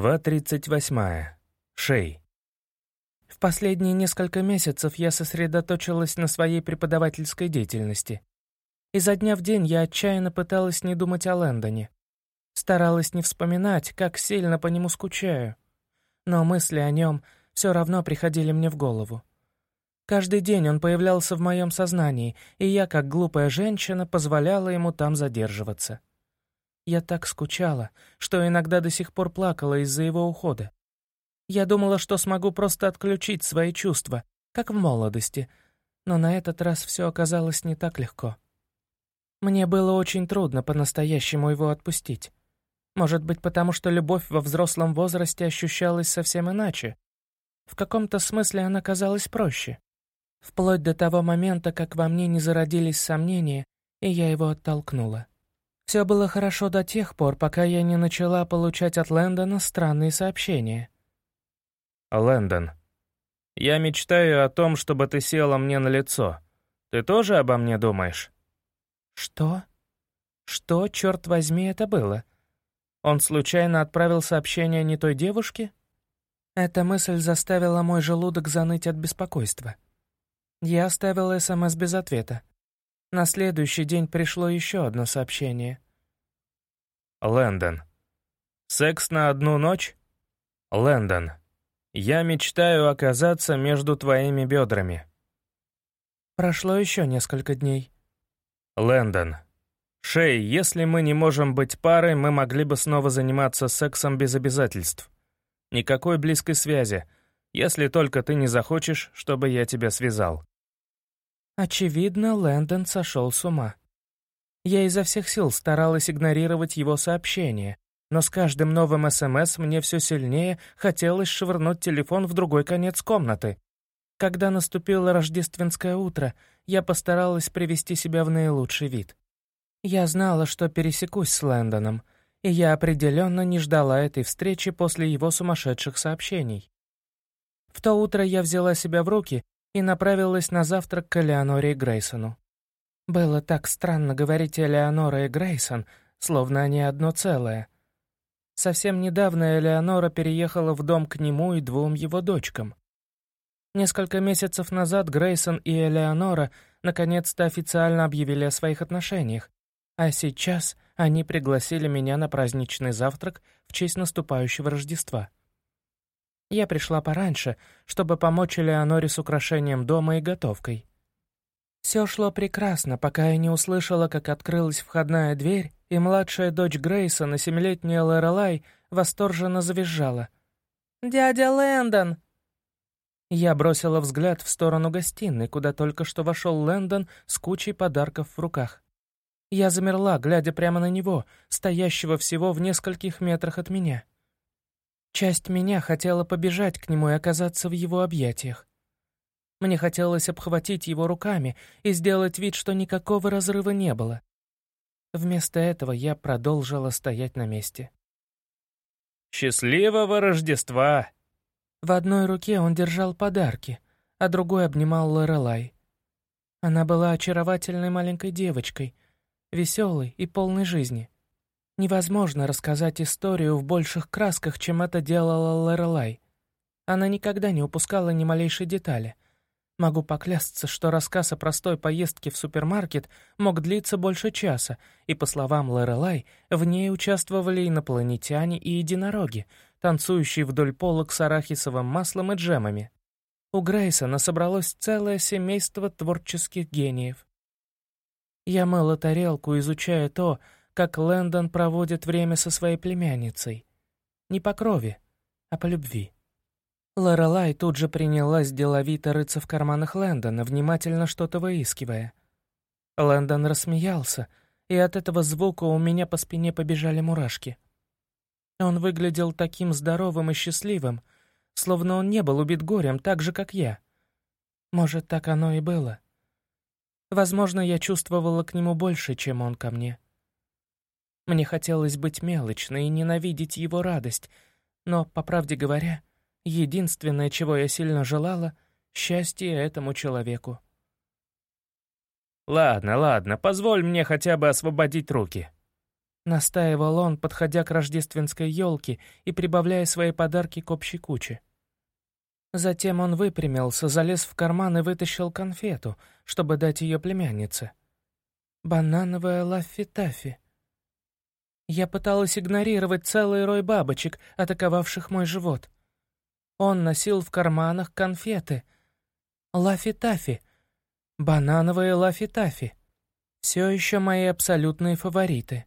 Глава 38. Шей. В последние несколько месяцев я сосредоточилась на своей преподавательской деятельности. Изо дня в день я отчаянно пыталась не думать о Лэндоне. Старалась не вспоминать, как сильно по нему скучаю. Но мысли о нем все равно приходили мне в голову. Каждый день он появлялся в моем сознании, и я, как глупая женщина, позволяла ему там задерживаться. Я так скучала, что иногда до сих пор плакала из-за его ухода. Я думала, что смогу просто отключить свои чувства, как в молодости, но на этот раз все оказалось не так легко. Мне было очень трудно по-настоящему его отпустить. Может быть, потому что любовь во взрослом возрасте ощущалась совсем иначе. В каком-то смысле она казалась проще. Вплоть до того момента, как во мне не зародились сомнения, и я его оттолкнула. Все было хорошо до тех пор, пока я не начала получать от Лэндона странные сообщения. «Лэндон, я мечтаю о том, чтобы ты села мне на лицо. Ты тоже обо мне думаешь?» «Что? Что, черт возьми, это было? Он случайно отправил сообщение не той девушке?» Эта мысль заставила мой желудок заныть от беспокойства. Я оставила СМС без ответа. На следующий день пришло еще одно сообщение. Лэндон. Секс на одну ночь? Лэндон. Я мечтаю оказаться между твоими бедрами. Прошло еще несколько дней. Лэндон. Шей, если мы не можем быть парой, мы могли бы снова заниматься сексом без обязательств. Никакой близкой связи, если только ты не захочешь, чтобы я тебя связал. Очевидно, Лэндон сошел с ума. Я изо всех сил старалась игнорировать его сообщения, но с каждым новым СМС мне все сильнее хотелось швырнуть телефон в другой конец комнаты. Когда наступило рождественское утро, я постаралась привести себя в наилучший вид. Я знала, что пересекусь с Лэндоном, и я определенно не ждала этой встречи после его сумасшедших сообщений. В то утро я взяла себя в руки и направилась на завтрак к Элеоноре и Грейсону. Было так странно говорить Элеонора и Грейсон, словно они одно целое. Совсем недавно Элеонора переехала в дом к нему и двум его дочкам. Несколько месяцев назад Грейсон и Элеонора наконец-то официально объявили о своих отношениях, а сейчас они пригласили меня на праздничный завтрак в честь наступающего Рождества. Я пришла пораньше, чтобы помочь Элеоноре с украшением дома и готовкой. Все шло прекрасно, пока я не услышала, как открылась входная дверь, и младшая дочь Грейсона, семилетняя Лорелай, восторженно завизжала. «Дядя Лэндон!» Я бросила взгляд в сторону гостиной, куда только что вошел Лэндон с кучей подарков в руках. Я замерла, глядя прямо на него, стоящего всего в нескольких метрах от меня. Часть меня хотела побежать к нему и оказаться в его объятиях. Мне хотелось обхватить его руками и сделать вид, что никакого разрыва не было. Вместо этого я продолжила стоять на месте. «Счастливого Рождества!» В одной руке он держал подарки, а другой обнимал Лорелай. Она была очаровательной маленькой девочкой, веселой и полной жизни. Невозможно рассказать историю в больших красках, чем это делала Лорелай. Она никогда не упускала ни малейшей детали. Могу поклясться, что рассказ о простой поездке в супермаркет мог длиться больше часа, и, по словам Лорелай, в ней участвовали инопланетяне и единороги, танцующие вдоль полок с арахисовым маслом и джемами. У Грейсона собралось целое семейство творческих гениев. Я мыла тарелку, изучая то, как Лэндон проводит время со своей племянницей. Не по крови, а по любви. Лорелай тут же принялась деловито рыться в карманах Лэндона, внимательно что-то выискивая. Лэндон рассмеялся, и от этого звука у меня по спине побежали мурашки. Он выглядел таким здоровым и счастливым, словно он не был убит горем так же, как я. Может, так оно и было. Возможно, я чувствовала к нему больше, чем он ко мне. Мне хотелось быть мелочной и ненавидеть его радость, но, по правде говоря, единственное, чего я сильно желала — счастье этому человеку. «Ладно, ладно, позволь мне хотя бы освободить руки». Настаивал он, подходя к рождественской елке и прибавляя свои подарки к общей куче. Затем он выпрямился, залез в карман и вытащил конфету, чтобы дать ее племяннице. Банановая лаффи-таффи. Я пыталась игнорировать целый рой бабочек, атаковавших мой живот. Он носил в карманах конфеты. Лаффи-таффи. Банановые лаффи-таффи. Все еще мои абсолютные фавориты.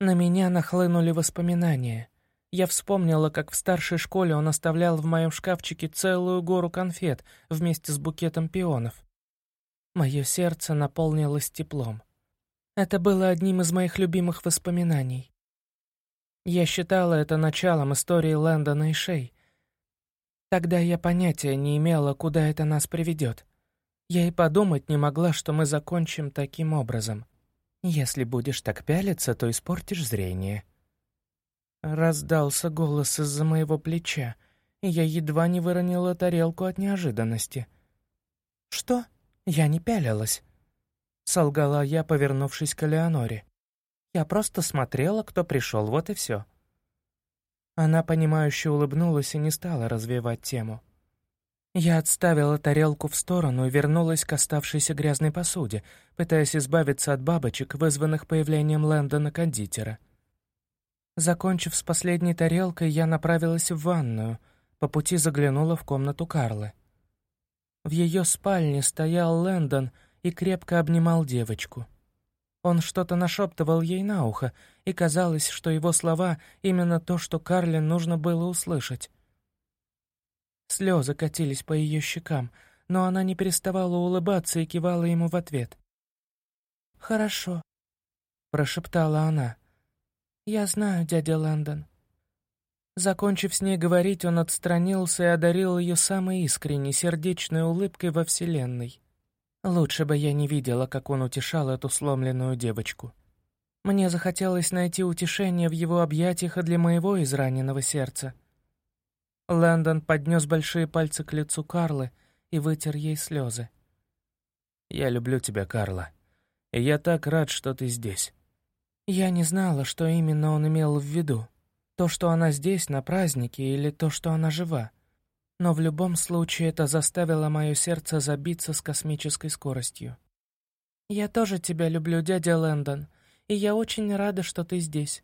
На меня нахлынули воспоминания. Я вспомнила, как в старшей школе он оставлял в моем шкафчике целую гору конфет вместе с букетом пионов. Мое сердце наполнилось теплом. Это было одним из моих любимых воспоминаний. Я считала это началом истории Лэндона и Шей. Тогда я понятия не имела, куда это нас приведет. Я и подумать не могла, что мы закончим таким образом. Если будешь так пялиться, то испортишь зрение. Раздался голос из-за моего плеча, и я едва не выронила тарелку от неожиданности. «Что? Я не пялилась. — солгала я, повернувшись к Леоноре. «Я просто смотрела, кто пришел, вот и все». Она, понимающе улыбнулась и не стала развивать тему. Я отставила тарелку в сторону и вернулась к оставшейся грязной посуде, пытаясь избавиться от бабочек, вызванных появлением Лэндона-кондитера. Закончив с последней тарелкой, я направилась в ванную, по пути заглянула в комнату Карлы. В ее спальне стоял Лэндон — и крепко обнимал девочку. Он что-то нашептывал ей на ухо, и казалось, что его слова — именно то, что Карлин нужно было услышать. Слезы катились по ее щекам, но она не переставала улыбаться и кивала ему в ответ. «Хорошо», — прошептала она. «Я знаю, дядя Лэндон». Закончив с ней говорить, он отстранился и одарил ее самой искренней, сердечной улыбкой во Вселенной. Лучше бы я не видела, как он утешал эту сломленную девочку. Мне захотелось найти утешение в его объятиях и для моего израненного сердца. Лэндон поднес большие пальцы к лицу Карлы и вытер ей слезы. «Я люблю тебя, Карла, и я так рад, что ты здесь». Я не знала, что именно он имел в виду. То, что она здесь, на празднике, или то, что она жива но в любом случае это заставило мое сердце забиться с космической скоростью. «Я тоже тебя люблю, дядя Лэндон, и я очень рада, что ты здесь».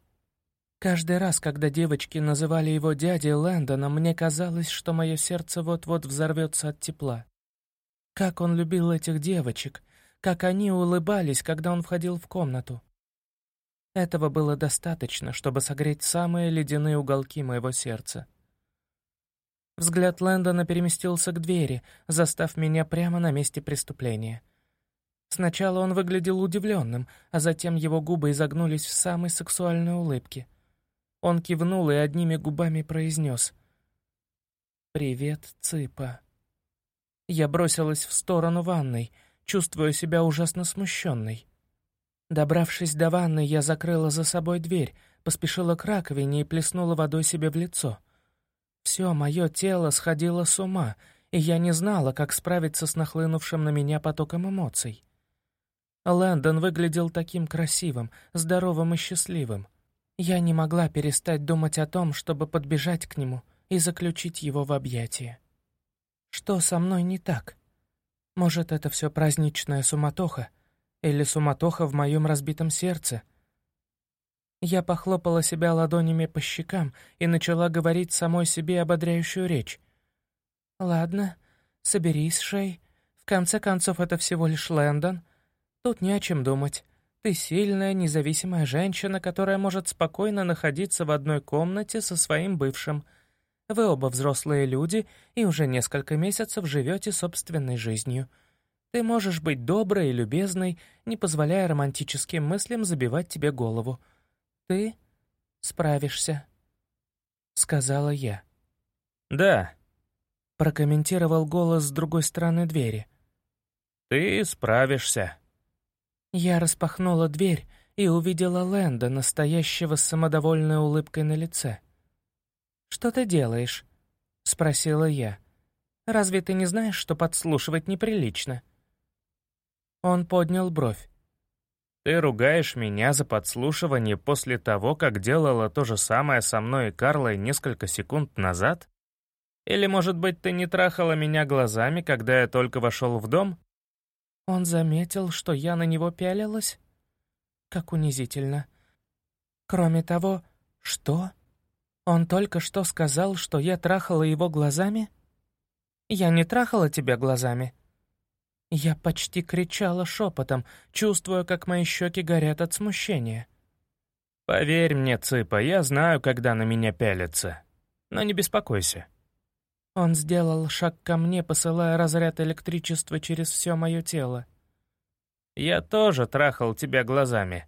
Каждый раз, когда девочки называли его дядей Лэндоном, мне казалось, что мое сердце вот-вот взорвется от тепла. Как он любил этих девочек, как они улыбались, когда он входил в комнату. Этого было достаточно, чтобы согреть самые ледяные уголки моего сердца. Взгляд Лэндона переместился к двери, застав меня прямо на месте преступления. Сначала он выглядел удивленным, а затем его губы изогнулись в самой сексуальной улыбке. Он кивнул и одними губами произнес «Привет, Цыпа». Я бросилась в сторону ванной, чувствуя себя ужасно смущенной. Добравшись до ванны, я закрыла за собой дверь, поспешила к раковине и плеснула водой себе в лицо — все мое тело сходило с ума, и я не знала, как справиться с нахлынувшим на меня потоком эмоций. Лэндон выглядел таким красивым, здоровым и счастливым. Я не могла перестать думать о том, чтобы подбежать к нему и заключить его в объятия. Что со мной не так? Может, это все праздничная суматоха? Или суматоха в моем разбитом сердце, я похлопала себя ладонями по щекам и начала говорить самой себе ободряющую речь. «Ладно, соберись, Шей. В конце концов, это всего лишь Лэндон. Тут не о чем думать. Ты сильная, независимая женщина, которая может спокойно находиться в одной комнате со своим бывшим. Вы оба взрослые люди и уже несколько месяцев живете собственной жизнью. Ты можешь быть доброй и любезной, не позволяя романтическим мыслям забивать тебе голову. «Ты справишься», — сказала я. «Да», — прокомментировал голос с другой стороны двери. «Ты справишься». Я распахнула дверь и увидела Лэнда, настоящего с самодовольной улыбкой на лице. «Что ты делаешь?» — спросила я. «Разве ты не знаешь, что подслушивать неприлично?» Он поднял бровь. Ты ругаешь меня за подслушивание после того, как делала то же самое со мной и Карлой несколько секунд назад? Или, может быть, ты не трахала меня глазами, когда я только вошел в дом? Он заметил, что я на него пялилась? Как унизительно. Кроме того, что? Он только что сказал, что я трахала его глазами? Я не трахала тебя глазами. Я почти кричала шепотом, чувствуя, как мои щеки горят от смущения. «Поверь мне, Цыпа, я знаю, когда на меня пялятся. Но не беспокойся». Он сделал шаг ко мне, посылая разряд электричества через все мое тело. «Я тоже трахал тебя глазами».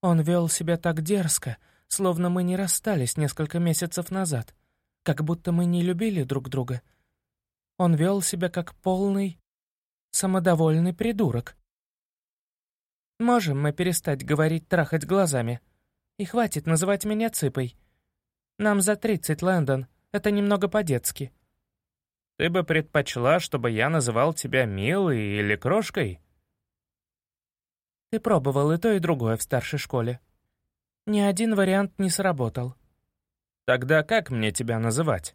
Он вел себя так дерзко, словно мы не расстались несколько месяцев назад, как будто мы не любили друг друга. Он вел себя как полный, самодовольный придурок. Можем мы перестать говорить «трахать глазами»? И хватит называть меня цыпой. Нам за тридцать, Лэндон. Это немного по-детски. Ты бы предпочла, чтобы я называл тебя милой или крошкой? Ты пробовал и то, и другое в старшей школе. Ни один вариант не сработал. Тогда как мне тебя называть?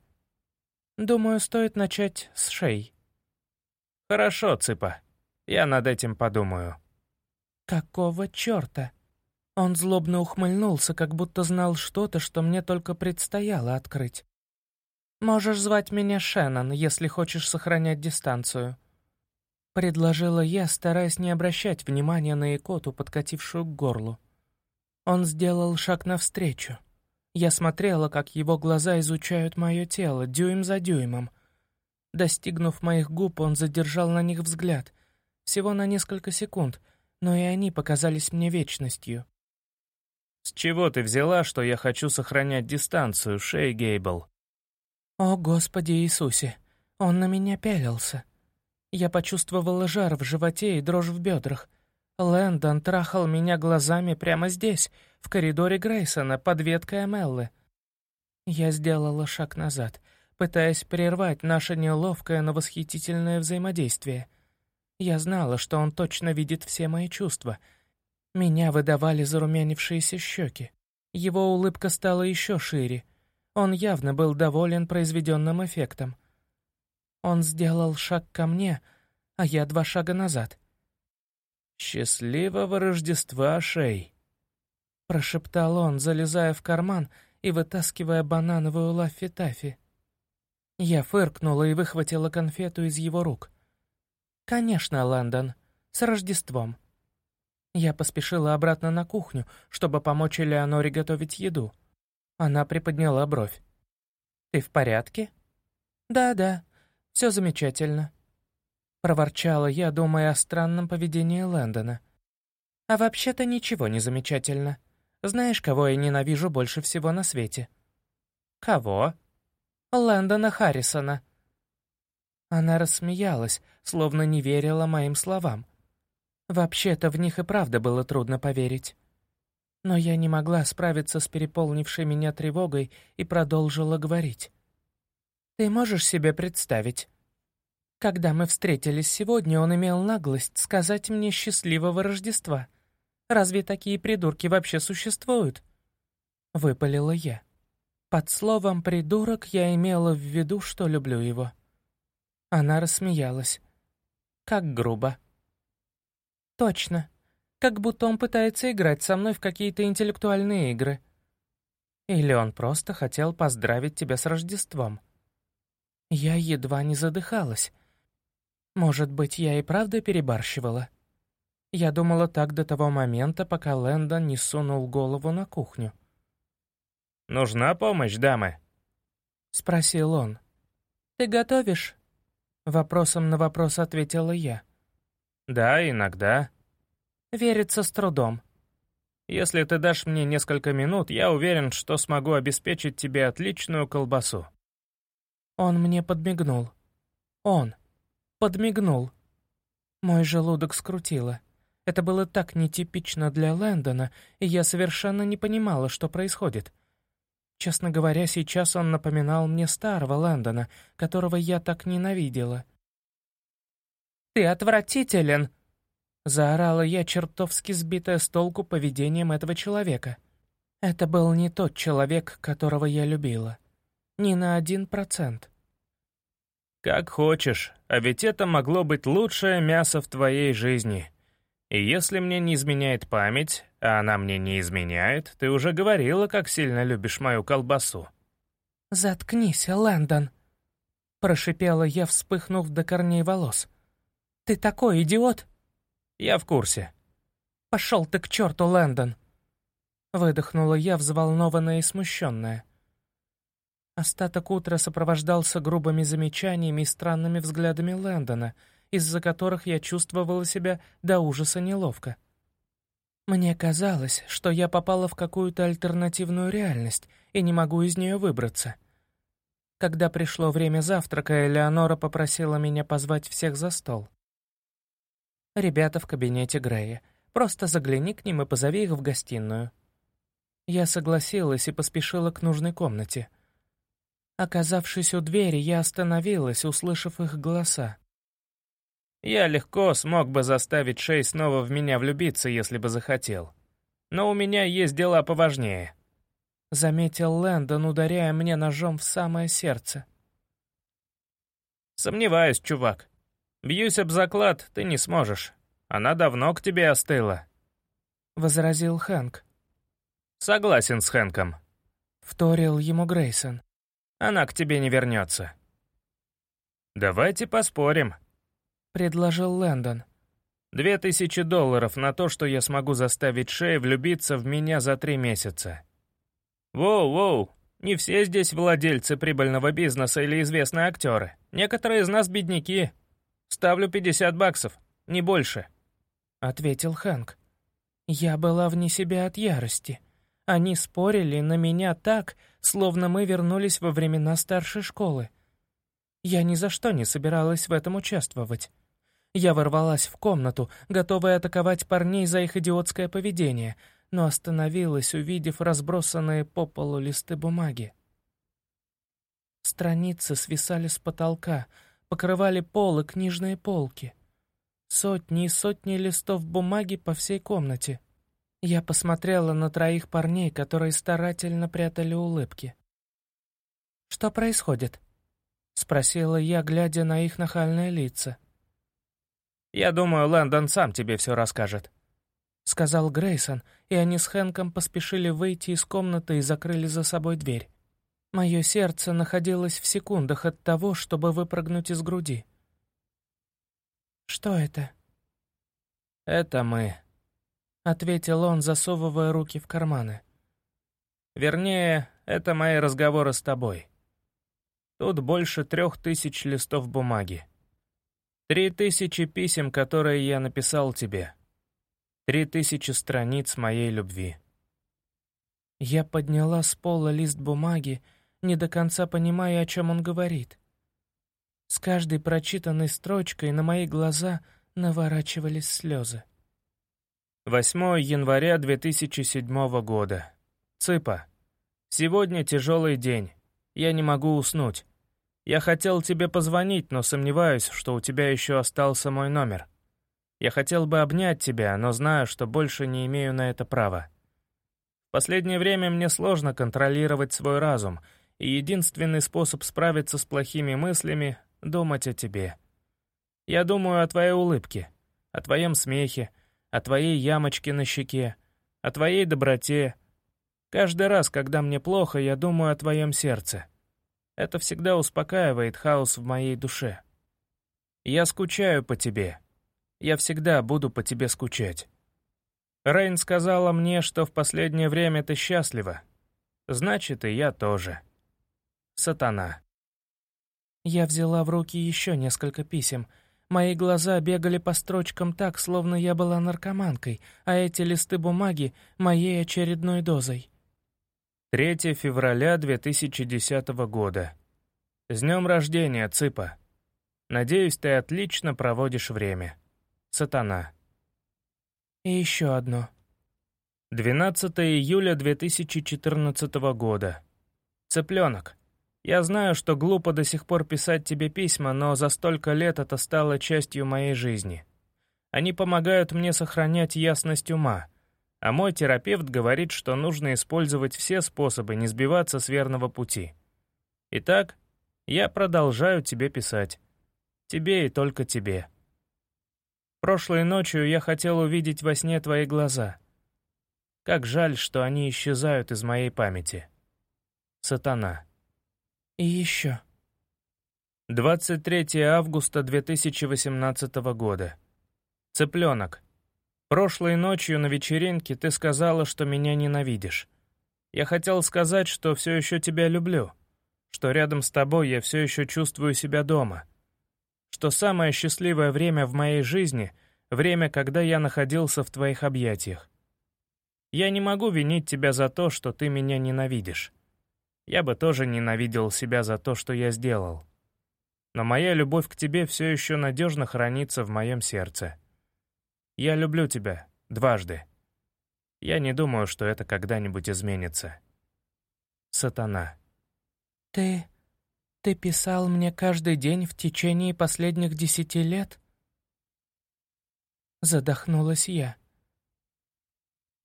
Думаю, стоит начать с шей. «Хорошо, Цыпа. Я над этим подумаю». «Какого чёрта?» Он злобно ухмыльнулся, как будто знал что-то, что мне только предстояло открыть. «Можешь звать меня Шеннон, если хочешь сохранять дистанцию», — предложила я, стараясь не обращать внимания на икоту, подкатившую к горлу. Он сделал шаг навстречу. Я смотрела, как его глаза изучают мое тело, дюйм за дюймом — Достигнув моих губ, он задержал на них взгляд. Всего на несколько секунд, но и они показались мне вечностью. «С чего ты взяла, что я хочу сохранять дистанцию, Шей Гейбл?» «О, Господи Иисусе! Он на меня пялился!» Я почувствовала жар в животе и дрожь в бедрах. Лэндон трахал меня глазами прямо здесь, в коридоре Грейсона, под веткой Амеллы. Я сделала шаг назад — пытаясь прервать наше неловкое, но восхитительное взаимодействие. Я знала, что он точно видит все мои чувства. Меня выдавали зарумянившиеся щеки. Его улыбка стала еще шире. Он явно был доволен произведенным эффектом. Он сделал шаг ко мне, а я два шага назад. «Счастливого Рождества, Шей!» Прошептал он, залезая в карман и вытаскивая банановую лаффи-таффи. Я фыркнула и выхватила конфету из его рук. «Конечно, Лэндон. С Рождеством». Я поспешила обратно на кухню, чтобы помочь Элеоноре готовить еду. Она приподняла бровь. «Ты в порядке?» «Да-да, все замечательно», — проворчала я, думая о странном поведении Лэндона. «А вообще-то ничего не замечательно. Знаешь, кого я ненавижу больше всего на свете?» «Кого?» Лэндона Харрисона». Она рассмеялась, словно не верила моим словам. Вообще-то в них и правда было трудно поверить. Но я не могла справиться с переполнившей меня тревогой и продолжила говорить. «Ты можешь себе представить? Когда мы встретились сегодня, он имел наглость сказать мне «счастливого Рождества». Разве такие придурки вообще существуют?» Выпалила я. Под словом «придурок» я имела в виду, что люблю его. Она рассмеялась. Как грубо. Точно. Как будто он пытается играть со мной в какие-то интеллектуальные игры. Или он просто хотел поздравить тебя с Рождеством. Я едва не задыхалась. Может быть, я и правда перебарщивала? Я думала так до того момента, пока Лэндон не сунул голову на кухню. «Нужна помощь, дамы?» — спросил он. «Ты готовишь?» Вопросом на вопрос ответила я. «Да, иногда». «Верится с трудом». «Если ты дашь мне несколько минут, я уверен, что смогу обеспечить тебе отличную колбасу». Он мне подмигнул. Он. Подмигнул. Мой желудок скрутило. Это было так нетипично для Лэндона, и я совершенно не понимала, что происходит. Честно говоря, сейчас он напоминал мне старого Лэндона, которого я так ненавидела. «Ты отвратителен!» Заорала я, чертовски сбитая с толку поведением этого человека. Это был не тот человек, которого я любила. Ни на один процент. «Как хочешь, а ведь это могло быть лучшее мясо в твоей жизни. И если мне не изменяет память, а она мне не изменяет, ты уже говорила, как сильно любишь мою колбасу». «Заткнись, Лэндон!» — прошипела я, вспыхнув до корней волос. «Ты такой идиот!» «Я в курсе». «Пошел ты к черту, Лэндон!» Выдохнула я, взволнованная и смущенная. Остаток утра сопровождался грубыми замечаниями и странными взглядами Лэндона, из-за которых я чувствовала себя до ужаса неловко. Мне казалось, что я попала в какую-то альтернативную реальность и не могу из нее выбраться. Когда пришло время завтрака, Элеонора попросила меня позвать всех за стол. Ребята в кабинете Грея. Просто загляни к ним и позови их в гостиную. Я согласилась и поспешила к нужной комнате. Оказавшись у двери, я остановилась, услышав их голоса. «Я легко смог бы заставить Шей снова в меня влюбиться, если бы захотел. Но у меня есть дела поважнее», — заметил Лэндон, ударяя мне ножом в самое сердце. «Сомневаюсь, чувак. Бьюсь об заклад, ты не сможешь. Она давно к тебе остыла», — возразил Хэнк. «Согласен с Хэнком», — вторил ему Грейсон. «Она к тебе не вернется». «Давайте поспорим», — предложил Лэндон. «Две тысячи долларов на то, что я смогу заставить Шея влюбиться в меня за три месяца». «Воу-воу, не все здесь владельцы прибыльного бизнеса или известные актеры. Некоторые из нас бедняки, Ставлю 50 баксов, не больше», — ответил Хэнк. Я была вне себя от ярости. Они спорили на меня так, словно мы вернулись во времена старшей школы. Я ни за что не собиралась в этом участвовать. Я ворвалась в комнату, готовая атаковать парней за их идиотское поведение, но остановилась, увидев разбросанные по полу листы бумаги. Страницы свисали с потолка — покрывали пол и книжные полки. Сотни и сотни листов бумаги по всей комнате. Я посмотрела на троих парней, которые старательно прятали улыбки. «Что происходит?» — спросила я, глядя на их нахальные лица. «Я думаю, Лэндон сам тебе все расскажет», — сказал Грейсон, и они с Хэнком поспешили выйти из комнаты и закрыли за собой дверь. Мое сердце находилось в секундах от того, чтобы выпрыгнуть из груди. «Что это?» «Это мы», — ответил он, засовывая руки в карманы. «Вернее, это мои разговоры с тобой. Тут больше трех тысяч листов бумаги. Три тысячи писем, которые я написал тебе. Три тысячи страниц моей любви». Я подняла с пола лист бумаги не до конца понимая, о чем он говорит. С каждой прочитанной строчкой на мои глаза наворачивались слезы. 8 января 2007 года. Цыпа. Сегодня тяжелый день. Я не могу уснуть. Я хотел тебе позвонить, но сомневаюсь, что у тебя еще остался мой номер. Я хотел бы обнять тебя, но знаю, что больше не имею на это права. В последнее время мне сложно контролировать свой разум — и единственный способ справиться с плохими мыслями — думать о тебе. Я думаю о твоей улыбке, о твоем смехе, о твоей ямочке на щеке, о твоей доброте. Каждый раз, когда мне плохо, я думаю о твоем сердце. Это всегда успокаивает хаос в моей душе. Я скучаю по тебе. Я всегда буду по тебе скучать. Рейн сказала мне, что в последнее время ты счастлива. Значит, и я тоже сатана. Я взяла в руки еще несколько писем. Мои глаза бегали по строчкам так, словно я была наркоманкой, а эти листы бумаги — моей очередной дозой. 3 февраля 2010 года. С днем рождения, Цыпа. Надеюсь, ты отлично проводишь время. Сатана. И еще одно. 12 июля 2014 года. Цыпленок. Я знаю, что глупо до сих пор писать тебе письма, но за столько лет это стало частью моей жизни. Они помогают мне сохранять ясность ума, а мой терапевт говорит, что нужно использовать все способы не сбиваться с верного пути. Итак, я продолжаю тебе писать. Тебе и только тебе. Прошлой ночью я хотел увидеть во сне твои глаза. Как жаль, что они исчезают из моей памяти. Сатана. И еще. 23 августа 2018 года. Цыпленок. Прошлой ночью на вечеринке ты сказала, что меня ненавидишь. Я хотел сказать, что все еще тебя люблю, что рядом с тобой я все еще чувствую себя дома, что самое счастливое время в моей жизни — время, когда я находился в твоих объятиях. Я не могу винить тебя за то, что ты меня ненавидишь. Я бы тоже ненавидел себя за то, что я сделал. Но моя любовь к тебе все еще надежно хранится в моем сердце. Я люблю тебя дважды. Я не думаю, что это когда-нибудь изменится. Сатана. Ты... ты писал мне каждый день в течение последних десяти лет? Задохнулась я.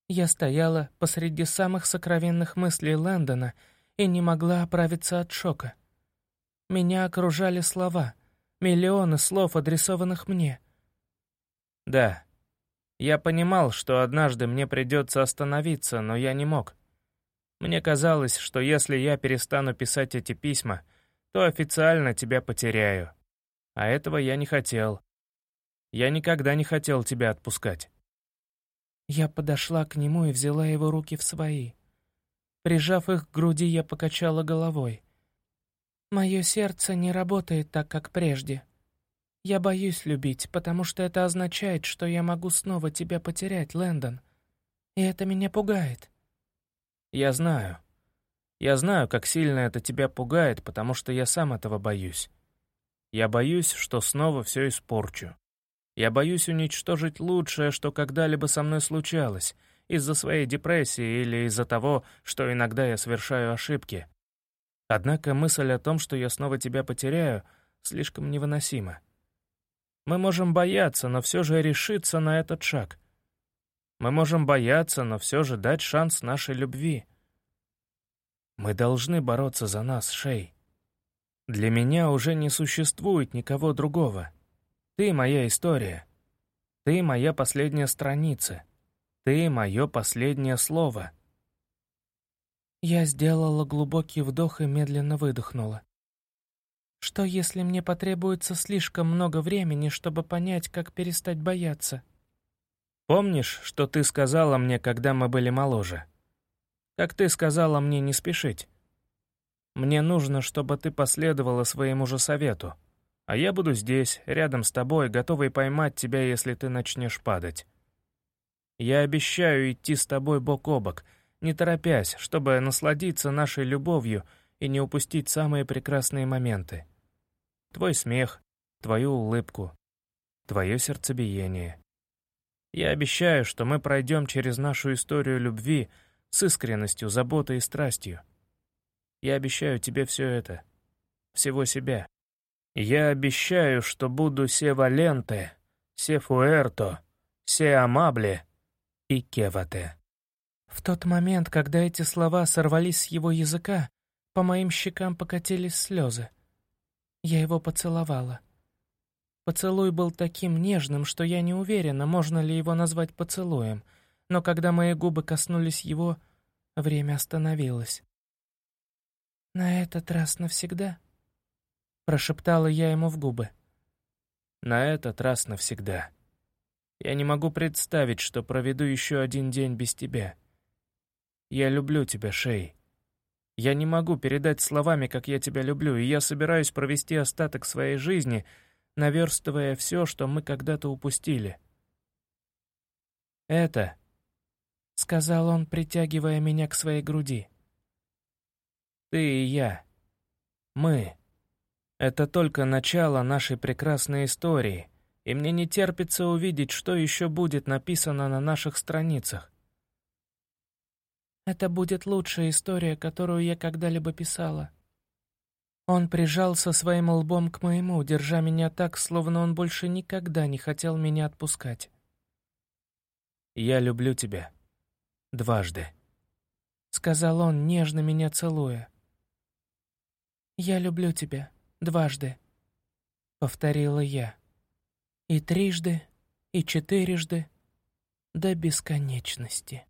Я стояла посреди самых сокровенных мыслей Лэндона и не могла оправиться от шока. Меня окружали слова, миллионы слов, адресованных мне. Да, я понимал, что однажды мне придется остановиться, но я не мог. Мне казалось, что если я перестану писать эти письма, то официально тебя потеряю. А этого я не хотел. Я никогда не хотел тебя отпускать. Я подошла к нему и взяла его руки в свои. Прижав их к груди, я покачала головой. Мое сердце не работает так, как прежде. Я боюсь любить, потому что это означает, что я могу снова тебя потерять, Лэндон. И это меня пугает. Я знаю. Я знаю, как сильно это тебя пугает, потому что я сам этого боюсь. Я боюсь, что снова все испорчу. Я боюсь уничтожить лучшее, что когда-либо со мной случалось, из-за своей депрессии или из-за того, что иногда я совершаю ошибки. Однако мысль о том, что я снова тебя потеряю, слишком невыносима. Мы можем бояться, но все же решиться на этот шаг. Мы можем бояться, но все же дать шанс нашей любви. Мы должны бороться за нас, Шей. Для меня уже не существует никого другого. Ты моя история. Ты моя последняя страница. Ты мое последнее слово. Я сделала глубокий вдох и медленно выдохнула. Что, если мне потребуется слишком много времени, чтобы понять, как перестать бояться? Помнишь, что ты сказала мне, когда мы были моложе? Как ты сказала мне не спешить? Мне нужно, чтобы ты последовала своему же совету. А я буду здесь, рядом с тобой, готовый поймать тебя, если ты начнешь падать. Я обещаю идти с тобой бок о бок, не торопясь, чтобы насладиться нашей любовью и не упустить самые прекрасные моменты. Твой смех, твою улыбку, твое сердцебиение. Я обещаю, что мы пройдем через нашу историю любви с искренностью, заботой и страстью. Я обещаю тебе все это, всего себя. Я обещаю, что буду се валенте, се фуэрто, се амабле и кевате. В тот момент, когда эти слова сорвались с его языка, по моим щекам покатились слезы. Я его поцеловала. Поцелуй был таким нежным, что я не уверена, можно ли его назвать поцелуем, но когда мои губы коснулись его, время остановилось. «На этот раз навсегда?» Прошептала я ему в губы. «На этот раз навсегда. Я не могу представить, что проведу еще один день без тебя. Я люблю тебя, Шей. Я не могу передать словами, как я тебя люблю, и я собираюсь провести остаток своей жизни, наверстывая все, что мы когда-то упустили. Это, — сказал он, притягивая меня к своей груди, — ты и я, мы. Это только начало нашей прекрасной истории, и мне не терпится увидеть, что еще будет написано на наших страницах. Это будет лучшая история, которую я когда-либо писала. Он прижался своим лбом к моему, держа меня так, словно он больше никогда не хотел меня отпускать. «Я люблю тебя. Дважды», — сказал он, нежно меня целуя. «Я люблю тебя. Дважды», — повторила я. «И трижды, и четырежды, до бесконечности».